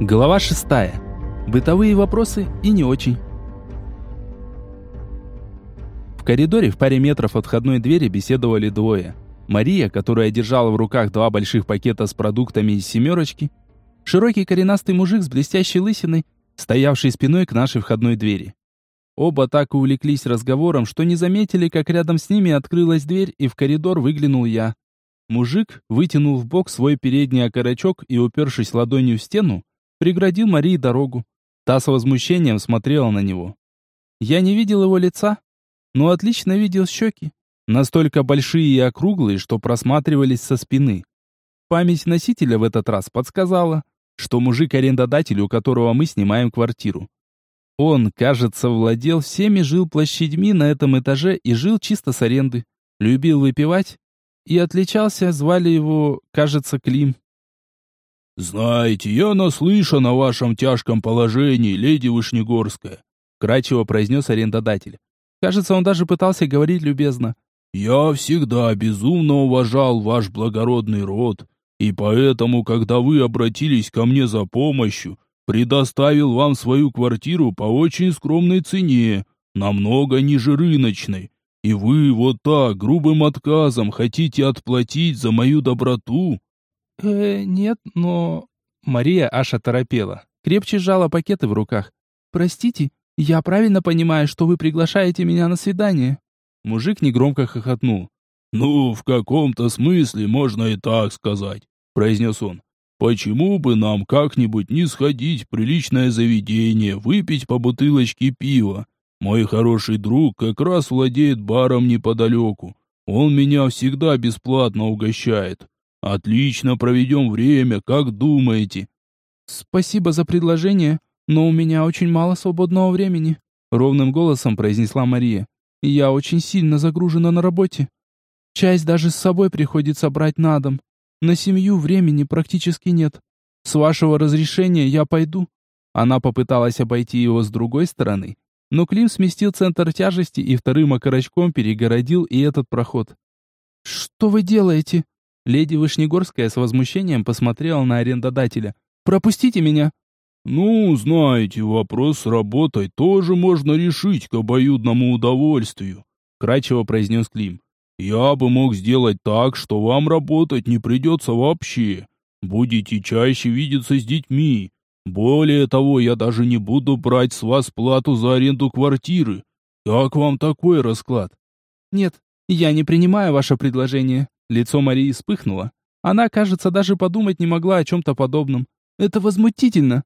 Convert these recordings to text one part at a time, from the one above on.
Глава 6. Бытовые вопросы и не очень. В коридоре в паре метров от входной двери беседовали двое. Мария, которая держала в руках два больших пакета с продуктами из семерочки, широкий коренастый мужик с блестящей лысиной, стоявший спиной к нашей входной двери. Оба так увлеклись разговором, что не заметили, как рядом с ними открылась дверь, и в коридор выглянул я. Мужик вытянул в бок свой передний окорочок и, упершись ладонью в стену, преградил Марии дорогу. Та с возмущением смотрела на него. Я не видел его лица, но отлично видел щеки, настолько большие и округлые, что просматривались со спины. Память носителя в этот раз подсказала, что мужик-арендодатель, у которого мы снимаем квартиру. Он, кажется, владел всеми жилплощадьми на этом этаже и жил чисто с аренды. Любил выпивать и отличался, звали его, кажется, Клим. «Знаете, я наслышан о вашем тяжком положении, леди Вышнегорская», кратчево произнес арендодатель. Кажется, он даже пытался говорить любезно. «Я всегда безумно уважал ваш благородный род, и поэтому, когда вы обратились ко мне за помощью, предоставил вам свою квартиру по очень скромной цене, намного ниже рыночной. И вы вот так грубым отказом хотите отплатить за мою доброту?» «Э, нет, но...» Мария аж оторопела. Крепче сжала пакеты в руках. «Простите, я правильно понимаю, что вы приглашаете меня на свидание?» Мужик негромко хохотнул. «Ну, в каком-то смысле можно и так сказать», — произнес он. «Почему бы нам как-нибудь не сходить в приличное заведение, выпить по бутылочке пива? Мой хороший друг как раз владеет баром неподалеку. Он меня всегда бесплатно угощает. Отлично проведем время, как думаете?» «Спасибо за предложение, но у меня очень мало свободного времени», ровным голосом произнесла Мария. «Я очень сильно загружена на работе. Часть даже с собой приходится брать на дом. На семью времени практически нет. С вашего разрешения я пойду». Она попыталась обойти его с другой стороны, но Клим сместил центр тяжести и вторым окорочком перегородил и этот проход. «Что вы делаете?» Леди Вышнегорская с возмущением посмотрела на арендодателя. «Пропустите меня!» «Ну, знаете, вопрос с работой тоже можно решить к обоюдному удовольствию», кратчево произнес Клим. «Я бы мог сделать так, что вам работать не придется вообще. Будете чаще видеться с детьми. Более того, я даже не буду брать с вас плату за аренду квартиры. Как вам такой расклад?» «Нет, я не принимаю ваше предложение», Лицо Марии вспыхнуло. Она, кажется, даже подумать не могла о чем-то подобном. Это возмутительно.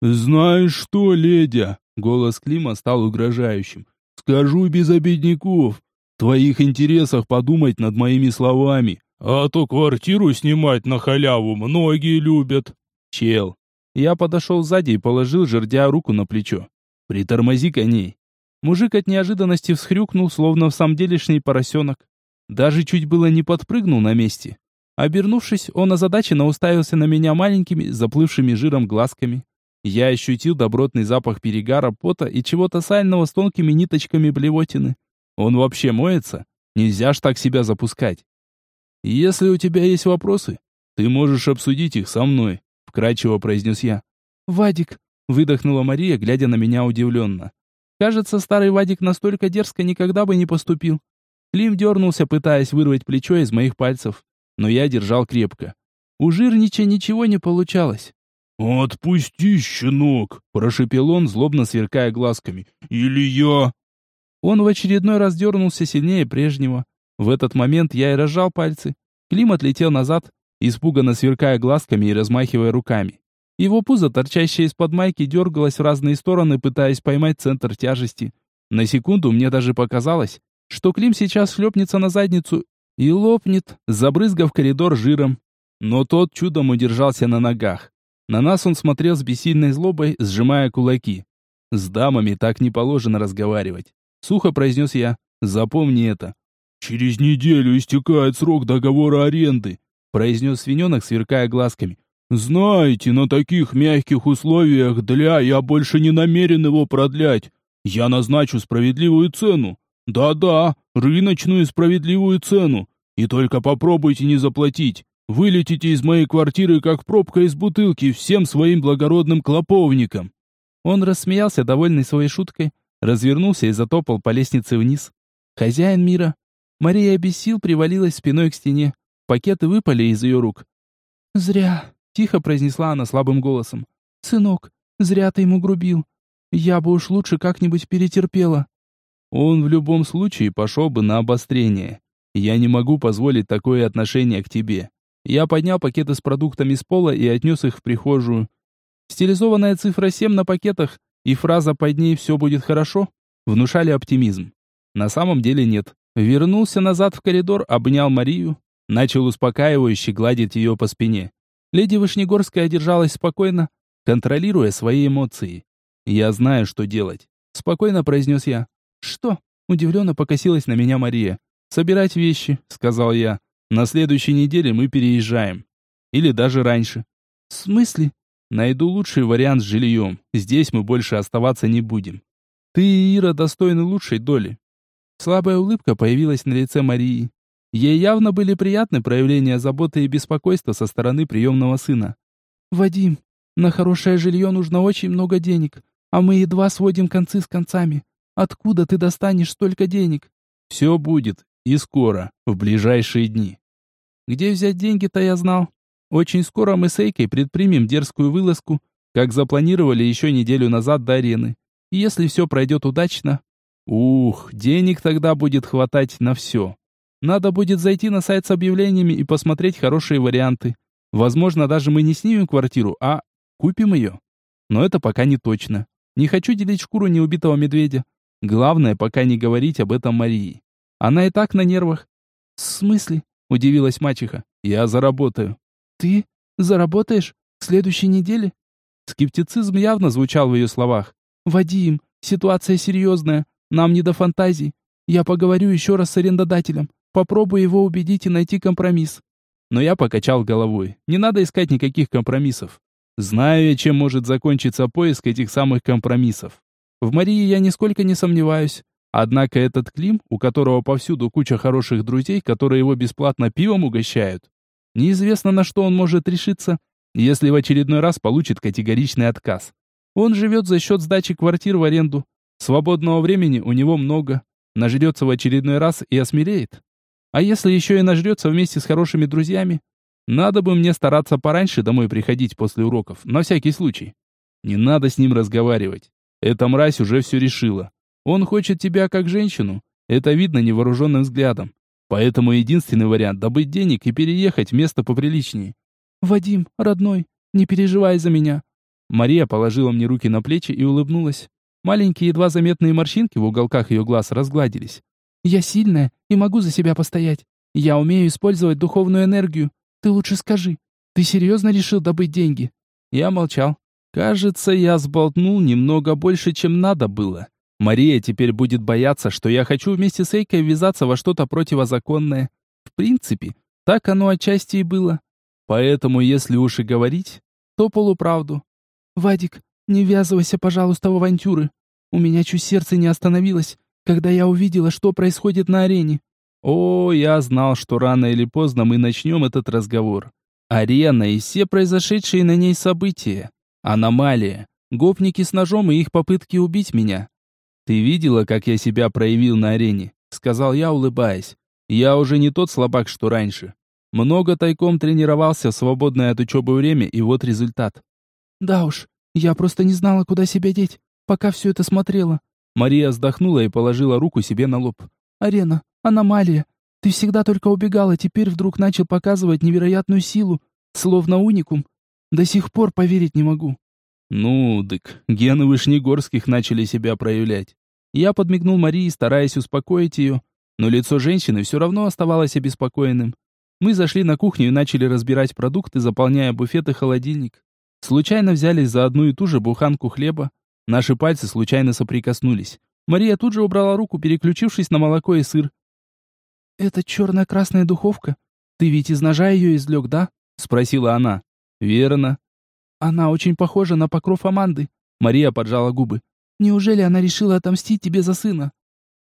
«Знаешь что, ледя?» Голос Клима стал угрожающим. «Скажу без обедняков. В твоих интересах подумать над моими словами. А то квартиру снимать на халяву многие любят». «Чел». Я подошел сзади и положил жердя руку на плечо. «Притормози коней». Мужик от неожиданности всхрюкнул, словно в самом делешний поросенок. Даже чуть было не подпрыгнул на месте. Обернувшись, он озадаченно уставился на меня маленькими, заплывшими жиром глазками. Я ощутил добротный запах перегара, пота и чего-то сального с тонкими ниточками блевотины. Он вообще моется? Нельзя ж так себя запускать. «Если у тебя есть вопросы, ты можешь обсудить их со мной», — вкрадчиво произнес я. «Вадик», — выдохнула Мария, глядя на меня удивленно. «Кажется, старый Вадик настолько дерзко никогда бы не поступил. Клим дернулся, пытаясь вырвать плечо из моих пальцев, но я держал крепко. У жирнича ничего не получалось. «Отпусти, щенок!» – прошепел он, злобно сверкая глазками. «Или я...» Он в очередной раз дернулся сильнее прежнего. В этот момент я и разжал пальцы. Клим отлетел назад, испуганно сверкая глазками и размахивая руками. Его пузо, торчащее из-под майки, дергалось в разные стороны, пытаясь поймать центр тяжести. На секунду мне даже показалось, что Клим сейчас шлепнется на задницу и лопнет, забрызгав коридор жиром. Но тот чудом удержался на ногах. На нас он смотрел с бессильной злобой, сжимая кулаки. «С дамами так не положено разговаривать», — сухо произнес я. «Запомни это». «Через неделю истекает срок договора аренды», — произнес свиненок, сверкая глазками. «Знаете, на таких мягких условиях для я больше не намерен его продлять. Я назначу справедливую цену. Да-да, рыночную справедливую цену. И только попробуйте не заплатить. Вылетите из моей квартиры, как пробка из бутылки, всем своим благородным клоповникам!» Он рассмеялся, довольный своей шуткой, развернулся и затопал по лестнице вниз. Хозяин мира. Мария без привалилась спиной к стене. Пакеты выпали из ее рук. «Зря», — тихо произнесла она слабым голосом. «Сынок, зря ты ему грубил. Я бы уж лучше как-нибудь перетерпела». Он в любом случае пошел бы на обострение. Я не могу позволить такое отношение к тебе. Я поднял пакеты с продуктами с пола и отнес их в прихожую. Стилизованная цифра 7 на пакетах и фраза «под ней все будет хорошо» внушали оптимизм. На самом деле нет. Вернулся назад в коридор, обнял Марию, начал успокаивающе гладить ее по спине. Леди Вышнегорская держалась спокойно, контролируя свои эмоции. «Я знаю, что делать», — спокойно произнес я. «Что?» — удивленно покосилась на меня Мария. «Собирать вещи», — сказал я. «На следующей неделе мы переезжаем. Или даже раньше». «В смысле?» «Найду лучший вариант с жильем. Здесь мы больше оставаться не будем. Ты и Ира достойны лучшей доли». Слабая улыбка появилась на лице Марии. Ей явно были приятны проявления заботы и беспокойства со стороны приемного сына. «Вадим, на хорошее жилье нужно очень много денег, а мы едва сводим концы с концами. Откуда ты достанешь столько денег?» «Все будет, и скоро, в ближайшие дни». Где взять деньги-то я знал. Очень скоро мы с Эйкой предпримем дерзкую вылазку, как запланировали еще неделю назад до арены. И если все пройдет удачно... Ух, денег тогда будет хватать на все. Надо будет зайти на сайт с объявлениями и посмотреть хорошие варианты. Возможно, даже мы не снимем квартиру, а купим ее. Но это пока не точно. Не хочу делить шкуру неубитого медведя. Главное, пока не говорить об этом Марии. Она и так на нервах. «В смысле?» – удивилась мачеха. «Я заработаю». «Ты? Заработаешь? В следующей неделе?» Скептицизм явно звучал в ее словах. «Вадим, ситуация серьезная. Нам не до фантазий. Я поговорю еще раз с арендодателем. Попробую его убедить и найти компромисс». Но я покачал головой. Не надо искать никаких компромиссов. Знаю я, чем может закончиться поиск этих самых компромиссов. В Марии я нисколько не сомневаюсь. Однако этот Клим, у которого повсюду куча хороших друзей, которые его бесплатно пивом угощают, неизвестно на что он может решиться, если в очередной раз получит категоричный отказ. Он живет за счет сдачи квартир в аренду. Свободного времени у него много. Нажрется в очередной раз и осмелеет. А если еще и нажрется вместе с хорошими друзьями? Надо бы мне стараться пораньше домой приходить после уроков, на всякий случай. Не надо с ним разговаривать. Эта мразь уже все решила. Он хочет тебя как женщину. Это видно невооруженным взглядом. Поэтому единственный вариант – добыть денег и переехать в место поприличнее. «Вадим, родной, не переживай за меня». Мария положила мне руки на плечи и улыбнулась. Маленькие едва заметные морщинки в уголках ее глаз разгладились. «Я сильная и могу за себя постоять. Я умею использовать духовную энергию. Ты лучше скажи, ты серьезно решил добыть деньги?» Я молчал. Кажется, я сболтнул немного больше, чем надо было. Мария теперь будет бояться, что я хочу вместе с Эйкой ввязаться во что-то противозаконное. В принципе, так оно отчасти и было. Поэтому, если уж и говорить, то полуправду. «Вадик, не ввязывайся, пожалуйста, в авантюры. У меня чуть сердце не остановилось, когда я увидела, что происходит на арене». О, я знал, что рано или поздно мы начнем этот разговор. Арена и все произошедшие на ней события. Аномалия. Гопники с ножом и их попытки убить меня. «Ты видела, как я себя проявил на арене?» Сказал я, улыбаясь. «Я уже не тот слабак, что раньше. Много тайком тренировался в свободное от учебы время, и вот результат». «Да уж, я просто не знала, куда себя деть, пока все это смотрела». Мария вздохнула и положила руку себе на лоб. «Арена, аномалия. Ты всегда только убегал, а теперь вдруг начал показывать невероятную силу, словно уникум. До сих пор поверить не могу. Ну, дык, гены Вышнегорских начали себя проявлять. Я подмигнул Марии, стараясь успокоить ее, но лицо женщины все равно оставалось обеспокоенным. Мы зашли на кухню и начали разбирать продукты, заполняя буфет и холодильник. Случайно взялись за одну и ту же буханку хлеба. Наши пальцы случайно соприкоснулись. Мария тут же убрала руку, переключившись на молоко и сыр. «Это черная-красная духовка? Ты ведь из ножа ее извлек, да?» — спросила она. «Верно». «Она очень похожа на покров Аманды». Мария поджала губы. «Неужели она решила отомстить тебе за сына?»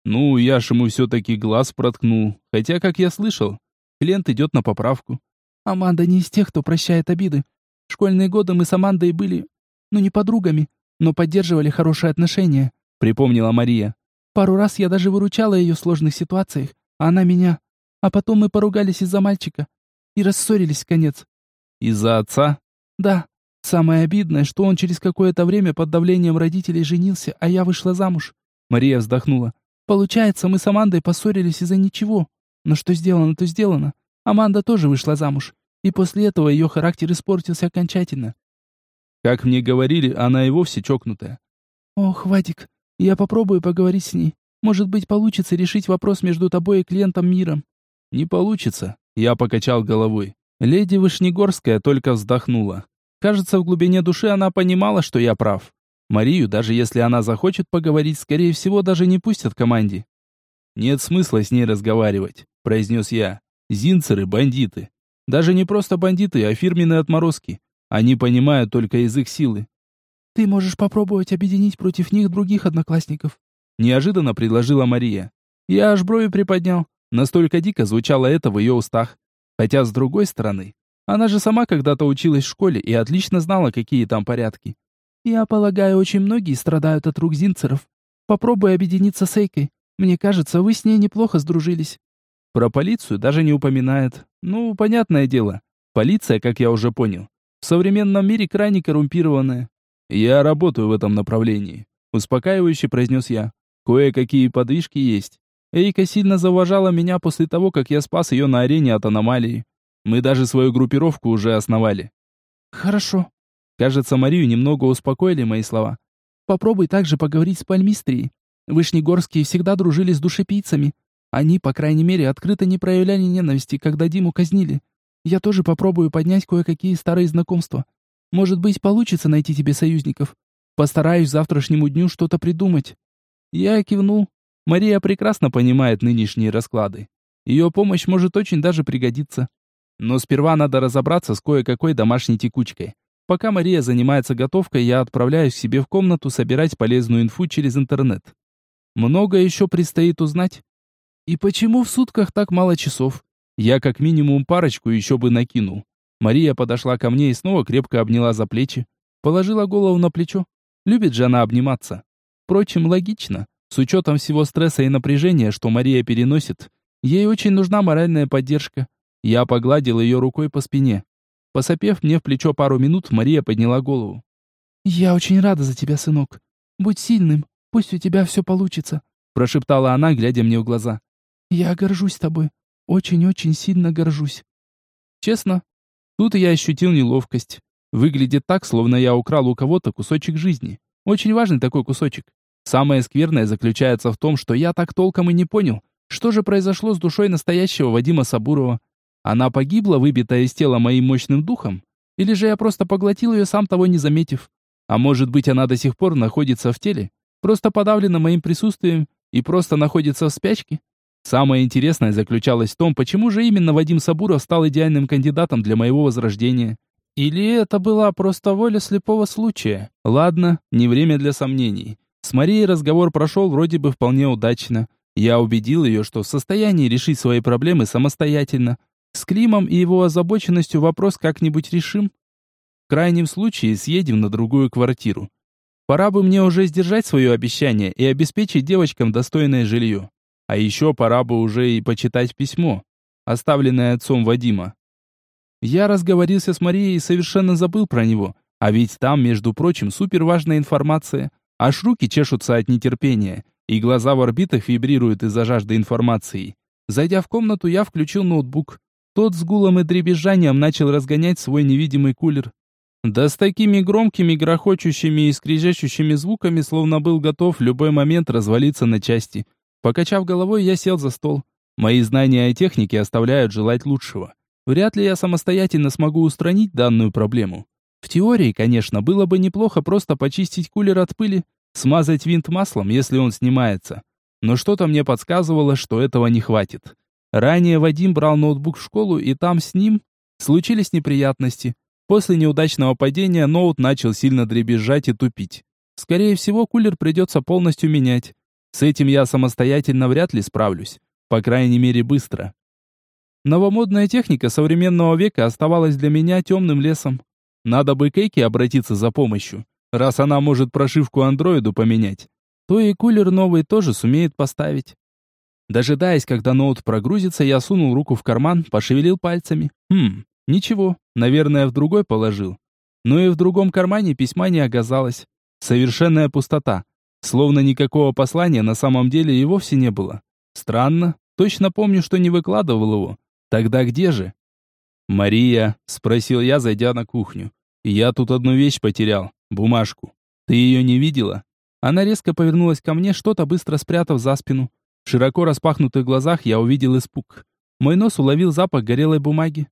«Ну, я ж ему все-таки глаз проткнул. Хотя, как я слышал, клиент идет на поправку». Аманда не из тех, кто прощает обиды. В школьные годы мы с Амандой были, ну не подругами, но поддерживали хорошие отношения», — припомнила Мария. «Пару раз я даже выручала ее в сложных ситуациях, а она меня. А потом мы поругались из-за мальчика и рассорились в конец». «Из-за отца?» «Да. Самое обидное, что он через какое-то время под давлением родителей женился, а я вышла замуж». Мария вздохнула. «Получается, мы с Амандой поссорились из-за ничего. Но что сделано, то сделано. Аманда тоже вышла замуж. И после этого ее характер испортился окончательно. Как мне говорили, она и вовсе чокнутая. Ох, Вадик, я попробую поговорить с ней. Может быть, получится решить вопрос между тобой и клиентом миром. Не получится. Я покачал головой. Леди Вышнегорская только вздохнула. Кажется, в глубине души она понимала, что я прав. Марию, даже если она захочет поговорить, скорее всего, даже не пустят команде. Нет смысла с ней разговаривать, произнес я. Зинцеры – бандиты. Даже не просто бандиты, а фирменные отморозки. Они понимают только язык силы. «Ты можешь попробовать объединить против них других одноклассников», неожиданно предложила Мария. Я аж брови приподнял. Настолько дико звучало это в ее устах. Хотя, с другой стороны, она же сама когда-то училась в школе и отлично знала, какие там порядки. «Я полагаю, очень многие страдают от рук зинцеров. Попробуй объединиться с Эйкой. Мне кажется, вы с ней неплохо сдружились». Про полицию даже не упоминает. Ну, понятное дело. Полиция, как я уже понял, в современном мире крайне коррумпированная. Я работаю в этом направлении. Успокаивающе произнес я. Кое-какие подвижки есть. Эйка сильно заважала меня после того, как я спас ее на арене от аномалии. Мы даже свою группировку уже основали. Хорошо. Кажется, Марию немного успокоили мои слова. Попробуй также поговорить с Пальмистрией. Вышнегорские всегда дружили с душепийцами. Они, по крайней мере, открыто не проявляли ненависти, когда Диму казнили. Я тоже попробую поднять кое-какие старые знакомства. Может быть, получится найти тебе союзников. Постараюсь завтрашнему дню что-то придумать». Я кивнул. Мария прекрасно понимает нынешние расклады. Ее помощь может очень даже пригодиться. Но сперва надо разобраться с кое-какой домашней текучкой. Пока Мария занимается готовкой, я отправляюсь к себе в комнату собирать полезную инфу через интернет. Много еще предстоит узнать. И почему в сутках так мало часов? Я как минимум парочку еще бы накинул. Мария подошла ко мне и снова крепко обняла за плечи, положила голову на плечо. Любит же она обниматься. Впрочем, логично. С учетом всего стресса и напряжения, что Мария переносит, ей очень нужна моральная поддержка. Я погладил ее рукой по спине. Посопев мне в плечо пару минут, Мария подняла голову. «Я очень рада за тебя, сынок. Будь сильным, пусть у тебя все получится», прошептала она, глядя мне в глаза. Я горжусь тобой. Очень-очень сильно горжусь. Честно, тут я ощутил неловкость. Выглядит так, словно я украл у кого-то кусочек жизни. Очень важный такой кусочек. Самое скверное заключается в том, что я так толком и не понял, что же произошло с душой настоящего Вадима Сабурова. Она погибла, выбитая из тела моим мощным духом? Или же я просто поглотил ее, сам того не заметив? А может быть, она до сих пор находится в теле, просто подавлена моим присутствием и просто находится в спячке? Самое интересное заключалось в том, почему же именно Вадим Сабуров стал идеальным кандидатом для моего возрождения. Или это была просто воля слепого случая? Ладно, не время для сомнений. С Марией разговор прошел вроде бы вполне удачно. Я убедил ее, что в состоянии решить свои проблемы самостоятельно. С Климом и его озабоченностью вопрос как-нибудь решим. В крайнем случае съедем на другую квартиру. Пора бы мне уже сдержать свое обещание и обеспечить девочкам достойное жилье. А еще пора бы уже и почитать письмо, оставленное отцом Вадима. Я разговорился с Марией и совершенно забыл про него, а ведь там, между прочим, суперважная информация. Аж руки чешутся от нетерпения, и глаза в орбитах вибрируют из-за жажды информации. Зайдя в комнату, я включил ноутбук. Тот с гулом и дребезжанием начал разгонять свой невидимый кулер. Да с такими громкими, грохочущими и скрежещущими звуками, словно был готов в любой момент развалиться на части. Покачав головой, я сел за стол. Мои знания о технике оставляют желать лучшего. Вряд ли я самостоятельно смогу устранить данную проблему. В теории, конечно, было бы неплохо просто почистить кулер от пыли, смазать винт маслом, если он снимается. Но что-то мне подсказывало, что этого не хватит. Ранее Вадим брал ноутбук в школу, и там с ним случились неприятности. После неудачного падения ноут начал сильно дребезжать и тупить. Скорее всего, кулер придется полностью менять. С этим я самостоятельно вряд ли справлюсь. По крайней мере, быстро. Новомодная техника современного века оставалась для меня темным лесом. Надо бы Кейке обратиться за помощью. Раз она может прошивку андроиду поменять, то и кулер новый тоже сумеет поставить. Дожидаясь, когда ноут прогрузится, я сунул руку в карман, пошевелил пальцами. Хм, ничего, наверное, в другой положил. Но и в другом кармане письма не оказалось. Совершенная пустота. Словно никакого послания на самом деле и вовсе не было. Странно, точно помню, что не выкладывал его. Тогда где же? «Мария», — спросил я, зайдя на кухню. «Я тут одну вещь потерял, бумажку. Ты ее не видела?» Она резко повернулась ко мне, что-то быстро спрятав за спину. В широко распахнутых глазах я увидел испуг. Мой нос уловил запах горелой бумаги.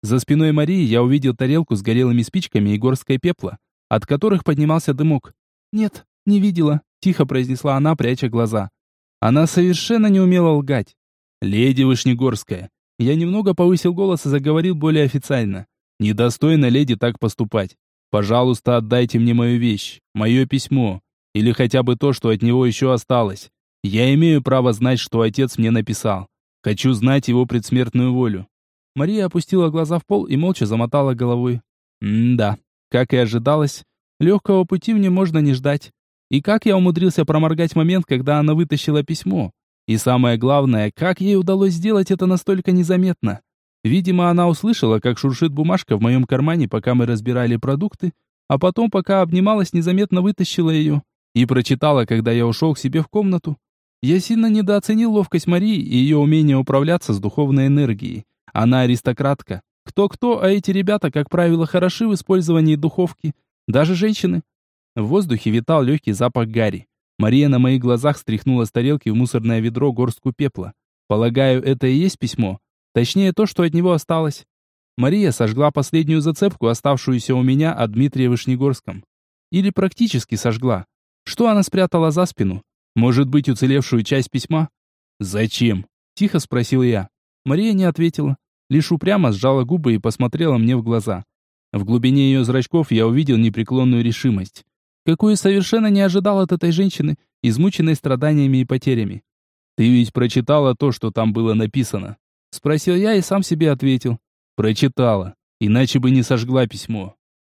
За спиной Марии я увидел тарелку с горелыми спичками и горской пепла, от которых поднимался дымок. «Нет, не видела», — тихо произнесла она, пряча глаза. Она совершенно не умела лгать. «Леди Вышнегорская». Я немного повысил голос и заговорил более официально. «Недостойно леди так поступать. Пожалуйста, отдайте мне мою вещь, мое письмо, или хотя бы то, что от него еще осталось. Я имею право знать, что отец мне написал. Хочу знать его предсмертную волю. Мария опустила глаза в пол и молча замотала головой. М-да, как и ожидалось, легкого пути мне можно не ждать. И как я умудрился проморгать момент, когда она вытащила письмо? И самое главное, как ей удалось сделать это настолько незаметно? Видимо, она услышала, как шуршит бумажка в моем кармане, пока мы разбирали продукты, а потом, пока обнималась, незаметно вытащила ее и прочитала, когда я ушел к себе в комнату. Я сильно недооценил ловкость Марии и ее умение управляться с духовной энергией. Она аристократка. Кто-кто, а эти ребята, как правило, хороши в использовании духовки. Даже женщины. В воздухе витал легкий запах гари. Мария на моих глазах стряхнула с тарелки в мусорное ведро горстку пепла. Полагаю, это и есть письмо. Точнее, то, что от него осталось. Мария сожгла последнюю зацепку, оставшуюся у меня от Дмитрия Вышнегорском. Или практически сожгла. Что она спрятала за спину? Может быть, уцелевшую часть письма? «Зачем?» – тихо спросил я. Мария не ответила, лишь упрямо сжала губы и посмотрела мне в глаза. В глубине ее зрачков я увидел непреклонную решимость, какую совершенно не ожидал от этой женщины, измученной страданиями и потерями. «Ты ведь прочитала то, что там было написано?» Спросил я и сам себе ответил. «Прочитала, иначе бы не сожгла письмо».